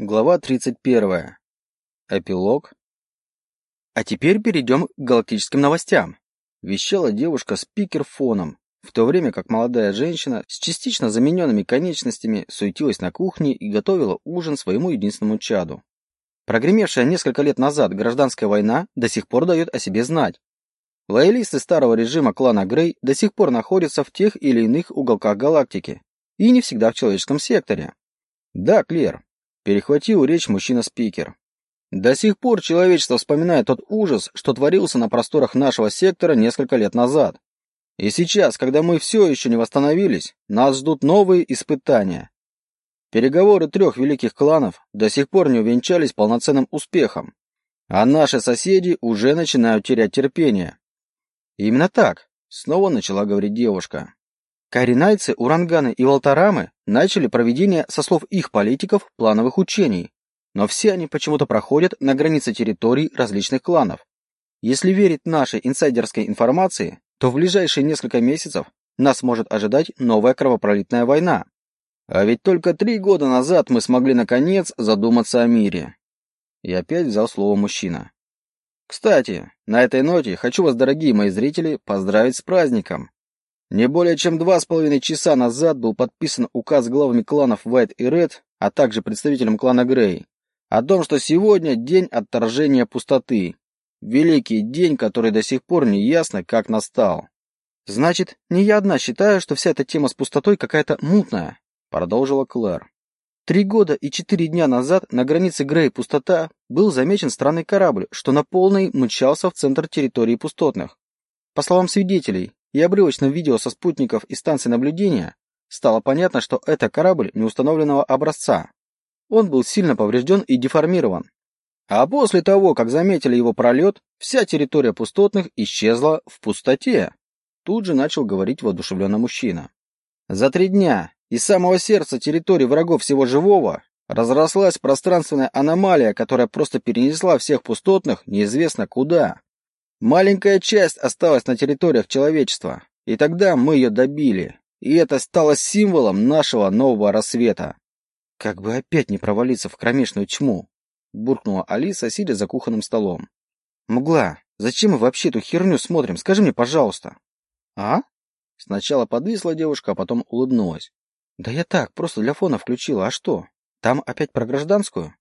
Глава 31. Эпилог. А теперь перейдем к галактическим новостям. Вещала девушка спикер фоном, в то время как молодая женщина с частично замененными конечностями суетилась на кухне и готовила ужин своему единственному чаду. Прогремевшая несколько лет назад гражданская война до сих пор дает о себе знать. Лоялисты старого режима клана Грей до сих пор находятся в тех или иных уголках галактики, и не всегда в человеческом секторе. Да, Клер, Перехватил речь мужчина-спикер. До сих пор человечество вспоминает тот ужас, что творился на просторах нашего сектора несколько лет назад. И сейчас, когда мы все еще не восстановились, нас ждут новые испытания. Переговоры трех великих кланов до сих пор не увенчались полноценным успехом, а наши соседи уже начинают терять терпение. Именно так, снова начала говорить девушка. Каринайцы, уранганы и волтарамы начали проведение, со слов их политиков, плановых учений, но все они почему-то проходят на границе территорий различных кланов. Если верить нашей инсайдерской информации, то в ближайшие несколько месяцев нас может ожидать новая кровопролитная война. А ведь только три года назад мы смогли наконец задуматься о мире. И опять взял слово мужчина. Кстати, на этой ноте хочу вас, дорогие мои зрители, поздравить с праздником. Не более чем два с половиной часа назад был подписан указ главами кланов White и Red, а также представителям клана Грей, о том, что сегодня день отторжения пустоты. Великий день, который до сих пор не ясно, как настал. Значит, не я одна считаю, что вся эта тема с пустотой какая-то мутная, продолжила Клэр. Три года и четыре дня назад на границе Грей пустота был замечен странный корабль, что на полной мчался в центр территории пустотных. По словам свидетелей, и обрывочном видео со спутников и станций наблюдения стало понятно, что это корабль неустановленного образца. Он был сильно поврежден и деформирован. А после того, как заметили его пролет, вся территория пустотных исчезла в пустоте. Тут же начал говорить воодушевленный мужчина. За три дня из самого сердца территории врагов всего живого разрослась пространственная аномалия, которая просто перенесла всех пустотных неизвестно куда. Маленькая часть осталась на территориях человечества, и тогда мы ее добили, и это стало символом нашего нового рассвета. Как бы опять не провалиться в кромешную тьму, буркнула Алиса, сидя за кухонным столом. Мгла, зачем мы вообще эту херню смотрим? Скажи мне, пожалуйста. А? Сначала подвисла девушка, а потом улыбнулась. Да я так, просто для фона включила. А что? Там опять про гражданскую?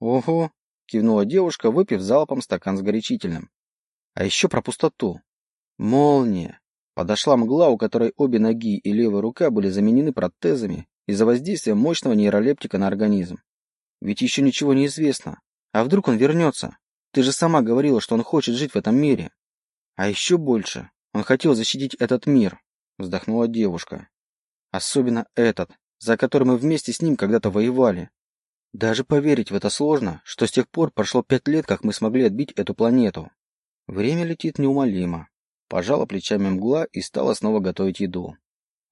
Ого, кивнула девушка, выпив залпом стакан с горячительным. А еще про пустоту. Молния. Подошла мгла, у которой обе ноги и левая рука были заменены протезами из-за воздействия мощного нейролептика на организм. Ведь еще ничего не известно. А вдруг он вернется? Ты же сама говорила, что он хочет жить в этом мире. А еще больше. Он хотел защитить этот мир, вздохнула девушка. Особенно этот, за который мы вместе с ним когда-то воевали. Даже поверить в это сложно, что с тех пор прошло пять лет, как мы смогли отбить эту планету. Время летит неумолимо. Пожала плечами мгла и стала снова готовить еду.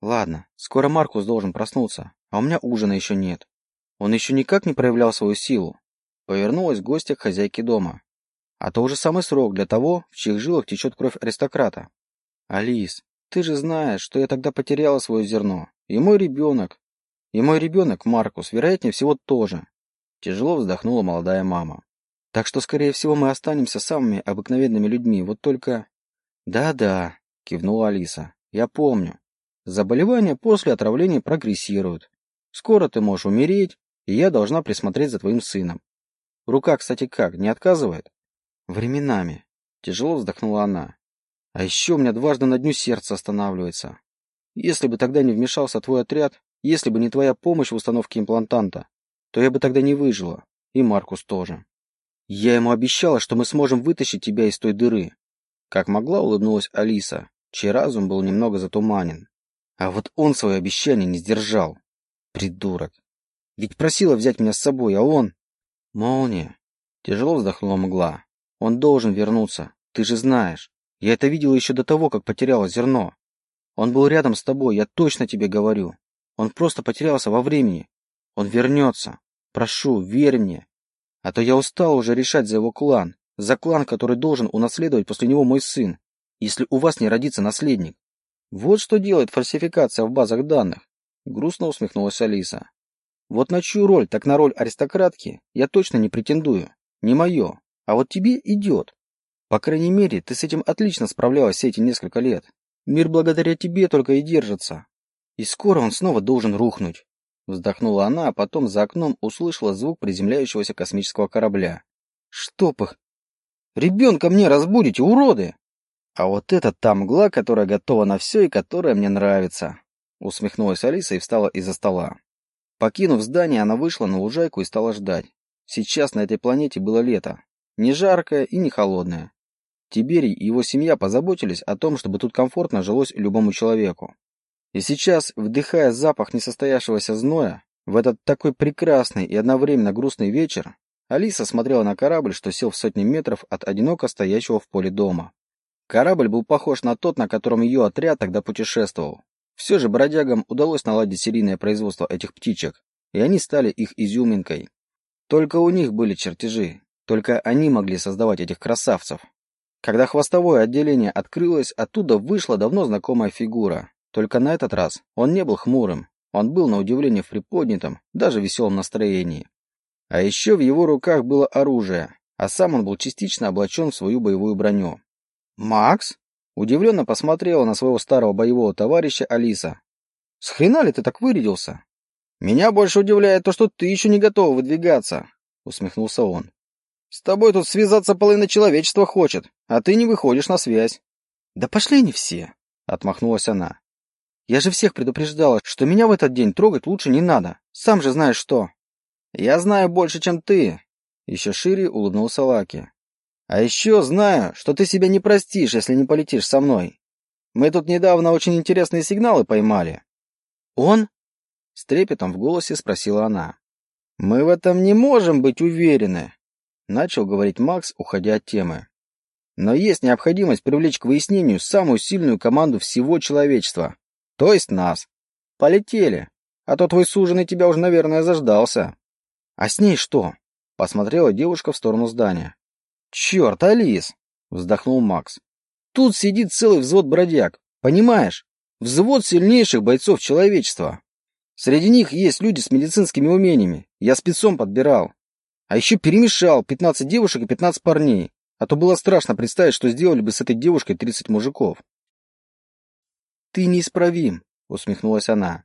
Ладно, скоро Маркус должен проснуться, а у меня ужина еще нет. Он еще никак не проявлял свою силу. Повернулась гостья к хозяйке дома. А то уже самый срок для того, в чьих жилах течет кровь аристократа. Алис, ты же знаешь, что я тогда потеряла свое зерно. И мой ребенок. И мой ребенок, Маркус, вероятнее всего тоже. Тяжело вздохнула молодая мама. Так что, скорее всего, мы останемся самыми обыкновенными людьми, вот только... Да-да, кивнула Алиса. Я помню. Заболевания после отравления прогрессируют. Скоро ты можешь умереть, и я должна присмотреть за твоим сыном. Рука, кстати, как, не отказывает? Временами. Тяжело вздохнула она. А еще у меня дважды на дню сердце останавливается. Если бы тогда не вмешался твой отряд, если бы не твоя помощь в установке имплантанта, то я бы тогда не выжила. И Маркус тоже. Я ему обещала, что мы сможем вытащить тебя из той дыры. Как могла, улыбнулась Алиса, чей разум был немного затуманен. А вот он свое обещание не сдержал. Придурок. Ведь просила взять меня с собой, а он... Молния. Тяжело вздохнула мгла. Он должен вернуться. Ты же знаешь. Я это видела еще до того, как потеряла зерно. Он был рядом с тобой, я точно тебе говорю. Он просто потерялся во времени. Он вернется. Прошу, верь мне. А то я устал уже решать за его клан, за клан, который должен унаследовать после него мой сын, если у вас не родится наследник. Вот что делает фальсификация в базах данных. Грустно усмехнулась Алиса. Вот на чью роль, так на роль аристократки я точно не претендую. Не мое. А вот тебе идет. По крайней мере, ты с этим отлично справлялась все эти несколько лет. Мир благодаря тебе только и держится. И скоро он снова должен рухнуть. Вздохнула она, а потом за окном услышала звук приземляющегося космического корабля. Чтоб их! Ребенка мне разбудите, уроды! А вот это та мгла, которая готова на все и которая мне нравится. Усмехнулась Алиса и встала из-за стола. Покинув здание, она вышла на лужайку и стала ждать. Сейчас на этой планете было лето. Не жаркое и не холодное. Тиберий и его семья позаботились о том, чтобы тут комфортно жилось любому человеку. И сейчас, вдыхая запах несостоявшегося зноя, в этот такой прекрасный и одновременно грустный вечер, Алиса смотрела на корабль, что сел в сотни метров от одиноко стоящего в поле дома. Корабль был похож на тот, на котором ее отряд тогда путешествовал. Все же бродягам удалось наладить серийное производство этих птичек, и они стали их изюминкой. Только у них были чертежи, только они могли создавать этих красавцев. Когда хвостовое отделение открылось, оттуда вышла давно знакомая фигура. Только на этот раз он не был хмурым, он был на удивление в приподнятом, даже веселом настроении. А еще в его руках было оружие, а сам он был частично облачен в свою боевую броню. «Макс?» — удивленно посмотрела на своего старого боевого товарища Алиса. «С хрена ли ты так вырядился?» «Меня больше удивляет то, что ты еще не готов выдвигаться», — усмехнулся он. «С тобой тут связаться половина человечества хочет, а ты не выходишь на связь». «Да пошли они все», — отмахнулась она. «Я же всех предупреждала, что меня в этот день трогать лучше не надо. Сам же знаешь что». «Я знаю больше, чем ты», — еще шире улыбнулся Лаки. «А еще знаю, что ты себя не простишь, если не полетишь со мной. Мы тут недавно очень интересные сигналы поймали». «Он?» — с трепетом в голосе спросила она. «Мы в этом не можем быть уверены», — начал говорить Макс, уходя от темы. «Но есть необходимость привлечь к выяснению самую сильную команду всего человечества, то есть нас. Полетели, а то твой суженый тебя уже, наверное, заждался». «А с ней что?» — посмотрела девушка в сторону здания. «Черт, Алис!» — вздохнул Макс. «Тут сидит целый взвод бродяг, понимаешь? Взвод сильнейших бойцов человечества. Среди них есть люди с медицинскими умениями. Я спецом подбирал. А еще перемешал 15 девушек и 15 парней. А то было страшно представить, что сделали бы с этой девушкой 30 мужиков. «Ты неисправим», — усмехнулась она.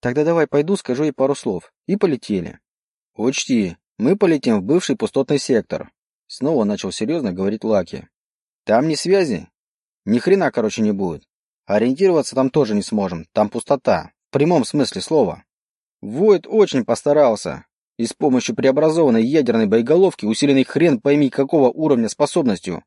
«Тогда давай пойду, скажу ей пару слов». И полетели. «Учти, мы полетим в бывший пустотный сектор», — снова начал серьезно говорить Лаки. «Там ни связи, ни хрена, короче, не будет. Ориентироваться там тоже не сможем, там пустота, в прямом смысле слова. Войд очень постарался, и с помощью преобразованной ядерной боеголовки, усиленной хрен пойми какого уровня способностью,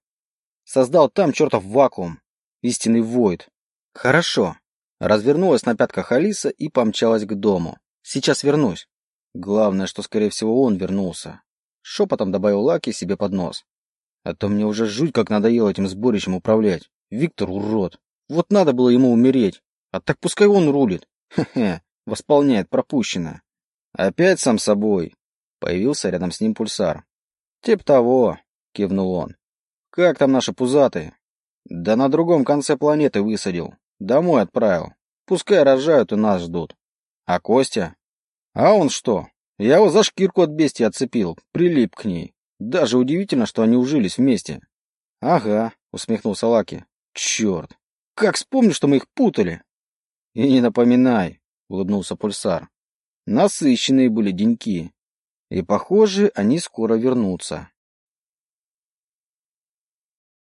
создал там чертов вакуум. Истинный Войд. Хорошо. Развернулась на пятках Алиса и помчалась к дому. Сейчас вернусь. Главное, что, скорее всего, он вернулся. Шепотом добавил Лаки себе под нос. А то мне уже жуть как надоело этим сборищем управлять. Виктор урод. Вот надо было ему умереть. А так пускай он рулит. Хе-хе. Восполняет пропущенное. Опять сам собой. Появился рядом с ним пульсар. Тип того, кивнул он. Как там наши пузатые? Да на другом конце планеты высадил. Домой отправил. Пускай рожают и нас ждут. А Костя? А он что? Я его за шкирку от бестии отцепил, прилип к ней. Даже удивительно, что они ужились вместе. Ага, усмехнулся Лаки. Черт! Как вспомню, что мы их путали! И не напоминай, улыбнулся Пульсар. Насыщенные были деньки. И, похоже, они скоро вернутся.